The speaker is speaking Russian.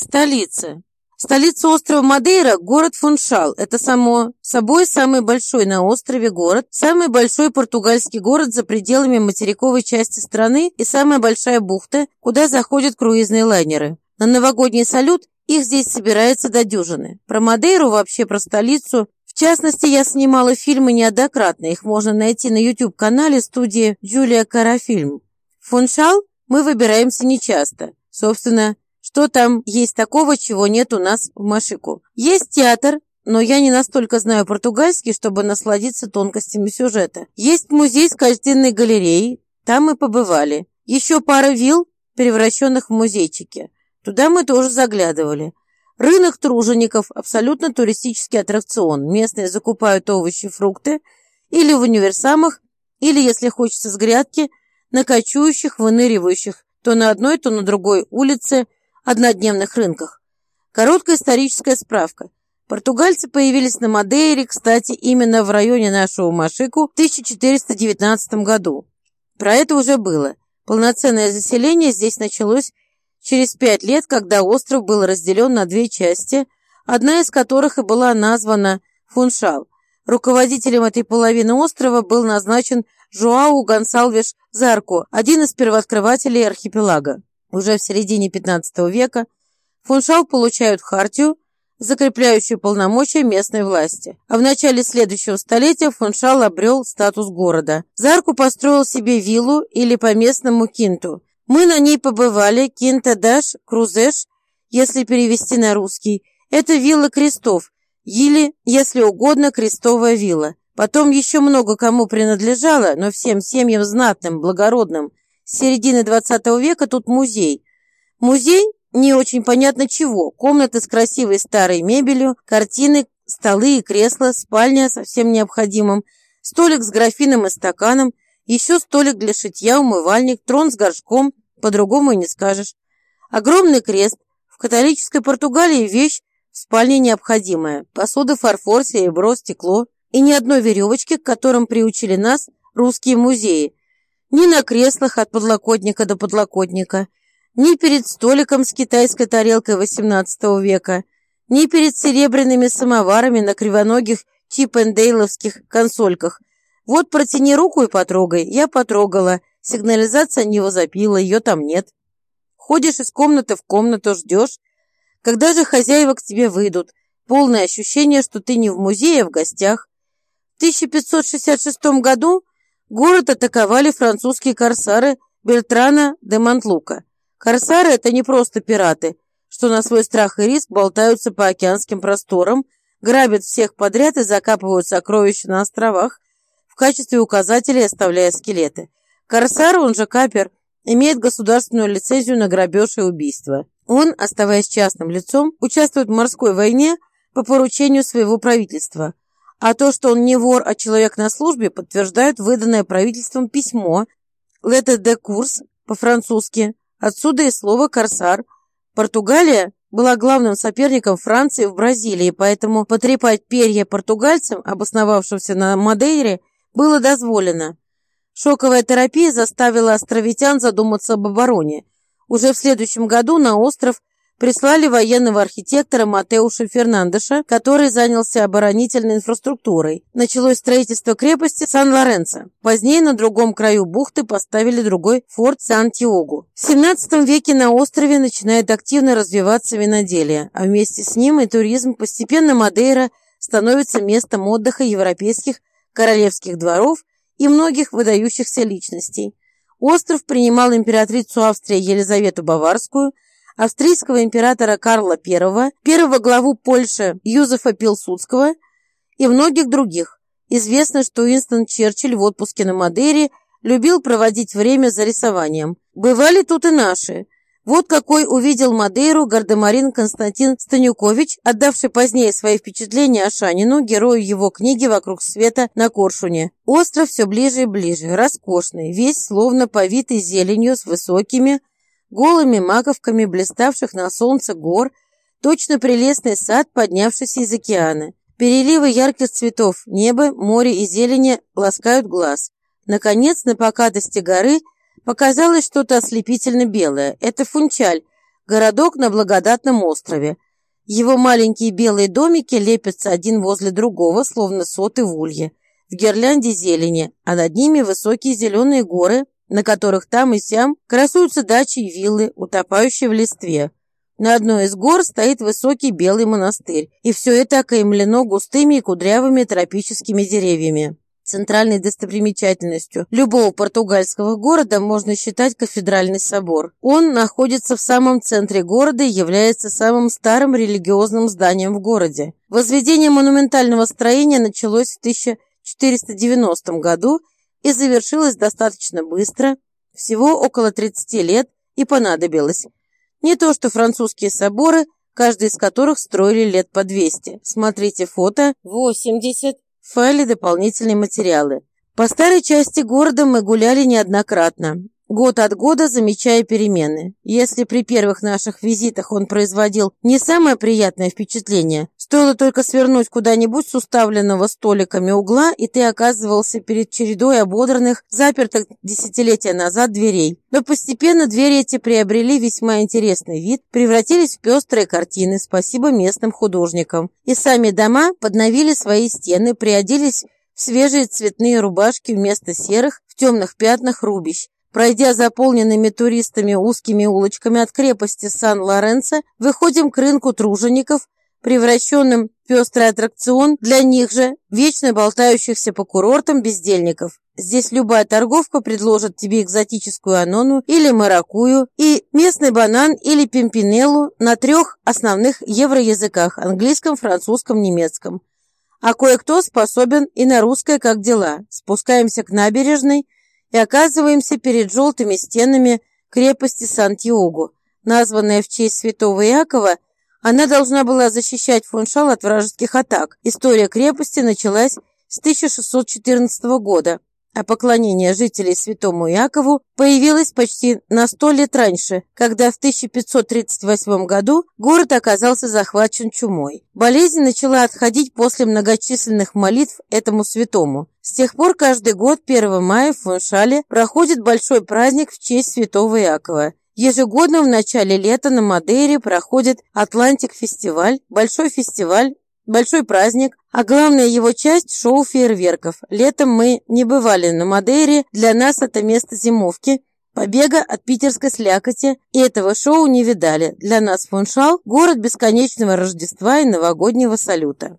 Столица. Столица острова Мадейра – город Фуншал. Это само собой самый большой на острове город, самый большой португальский город за пределами материковой части страны и самая большая бухта, куда заходят круизные лайнеры. На новогодний салют их здесь собирается до дюжины. Про Мадейру, вообще про столицу. В частности, я снимала фильмы неоднократно. Их можно найти на YouTube-канале студии Джулия Карафильм. Фуншал мы выбираемся нечасто. Собственно, что там есть такого, чего нет у нас в Машику? Есть театр, но я не настолько знаю португальский, чтобы насладиться тонкостями сюжета. Есть музей с картинной галереей, там мы побывали. Еще пара вилл, превращенных в музейчики. Туда мы тоже заглядывали. Рынок тружеников – абсолютно туристический аттракцион. Местные закупают овощи, фрукты или в универсамах, или, если хочется с грядки, на кочующих, выныривающих то на одной, то на другой улице – однодневных рынках. Короткая историческая справка. Португальцы появились на Мадейре, кстати, именно в районе нашего Машику в 1419 году. Про это уже было. Полноценное заселение здесь началось через пять лет, когда остров был разделен на две части, одна из которых и была названа Фуншал. Руководителем этой половины острова был назначен Жуау Гонсалвеш Зарко, один из первооткрывателей архипелага. Уже в середине XV века фуншал получают хартию, закрепляющую полномочия местной власти. А в начале следующего столетия фуншал обрел статус города. Зарку построил себе виллу или по-местному кинту. Мы на ней побывали, кинта-даш, крузеш, если перевести на русский. Это вилла крестов, или, если угодно, крестовая вилла. Потом еще много кому принадлежало, но всем семьям знатным, благородным, с середины 20 века тут музей. Музей не очень понятно чего. Комнаты с красивой старой мебелью, картины, столы и кресла, спальня со всем необходимым, столик с графином и стаканом, еще столик для шитья, умывальник, трон с горшком, по-другому и не скажешь. Огромный крест. В католической Португалии вещь в спальне необходимая. Посуда, фарфор, серебро, стекло. И ни одной веревочки, к которым приучили нас русские музеи ни на креслах от подлокотника до подлокотника, ни перед столиком с китайской тарелкой XVIII века, ни перед серебряными самоварами на кривоногих чипендейловских консольках. Вот протяни руку и потрогай. Я потрогала. Сигнализация не возопила, ее там нет. Ходишь из комнаты в комнату, ждешь. Когда же хозяева к тебе выйдут? Полное ощущение, что ты не в музее, а в гостях. В 1566 году Город атаковали французские корсары Бельтрана де Монтлука. Корсары – это не просто пираты, что на свой страх и риск болтаются по океанским просторам, грабят всех подряд и закапывают сокровища на островах, в качестве указателей оставляя скелеты. Корсар, он же капер, имеет государственную лицензию на грабеж и убийство. Он, оставаясь частным лицом, участвует в морской войне по поручению своего правительства – а то, что он не вор, а человек на службе, подтверждает выданное правительством письмо «Лете де курс» по-французски. Отсюда и слово «корсар». Португалия была главным соперником Франции в Бразилии, поэтому потрепать перья португальцам, обосновавшимся на Мадейре, было дозволено. Шоковая терапия заставила островитян задуматься об обороне. Уже в следующем году на остров прислали военного архитектора Матеуша Фернандеша, который занялся оборонительной инфраструктурой. Началось строительство крепости Сан-Лоренцо. Позднее на другом краю бухты поставили другой форт Сан-Тиогу. В 17 веке на острове начинает активно развиваться виноделие, а вместе с ним и туризм. Постепенно Мадейра становится местом отдыха европейских королевских дворов и многих выдающихся личностей. Остров принимал императрицу Австрии Елизавету Баварскую – австрийского императора Карла I, первого главу Польши Юзефа Пилсудского и многих других. Известно, что Уинстон Черчилль в отпуске на Мадейре любил проводить время за рисованием. Бывали тут и наши. Вот какой увидел Мадейру гардемарин Константин Станюкович, отдавший позднее свои впечатления о Шанину, герою его книги «Вокруг света» на Коршуне. Остров все ближе и ближе, роскошный, весь словно повитый зеленью с высокими, голыми маковками блиставших на солнце гор, точно прелестный сад, поднявшийся из океана. Переливы ярких цветов, небо, море и зелени ласкают глаз. Наконец, на покатости горы показалось что-то ослепительно белое. Это фунчаль, Городок на благодатном острове. Его маленькие белые домики лепятся один возле другого, словно соты в улье, в гирлянде зелени, а над ними высокие зеленые горы, на которых там и сям красуются дачи и виллы, утопающие в листве. На одной из гор стоит высокий белый монастырь, и все это окаймлено густыми и кудрявыми тропическими деревьями. Центральной достопримечательностью любого португальского города можно считать кафедральный собор. Он находится в самом центре города и является самым старым религиозным зданием в городе. Возведение монументального строения началось в 1490 году и завершилось достаточно быстро, всего около 30 лет, и понадобилось. Не то что французские соборы, каждый из которых строили лет по 200. Смотрите фото 80 в файле дополнительные материалы. По старой части города мы гуляли неоднократно год от года замечая перемены. Если при первых наших визитах он производил не самое приятное впечатление, стоило только свернуть куда-нибудь с уставленного столиками угла, и ты оказывался перед чередой ободранных, запертых десятилетия назад дверей. Но постепенно двери эти приобрели весьма интересный вид, превратились в пестрые картины, спасибо местным художникам. И сами дома подновили свои стены, приоделись в свежие цветные рубашки вместо серых в темных пятнах рубищ. Пройдя заполненными туристами узкими улочками от крепости Сан-Лоренцо, выходим к рынку тружеников, превращенным в пестрый аттракцион для них же, вечно болтающихся по курортам бездельников. Здесь любая торговка предложит тебе экзотическую анону или маракую и местный банан или пимпинеллу на трех основных евроязыках – английском, французском, немецком. А кое-кто способен и на русское «как дела». Спускаемся к набережной – и оказываемся перед желтыми стенами крепости Сан-Тиогу. Названная в честь святого Иакова, она должна была защищать Фуншал от вражеских атак. История крепости началась с 1614 года а поклонение жителей святому Якову появилось почти на сто лет раньше, когда в 1538 году город оказался захвачен чумой. Болезнь начала отходить после многочисленных молитв этому святому. С тех пор каждый год 1 мая в Фуншале проходит большой праздник в честь святого Якова. Ежегодно в начале лета на Мадейре проходит Атлантик-фестиваль, большой фестиваль большой праздник, а главная его часть – шоу фейерверков. Летом мы не бывали на Мадейре, для нас это место зимовки, побега от питерской слякоти, и этого шоу не видали. Для нас Фуншал – город бесконечного Рождества и новогоднего салюта.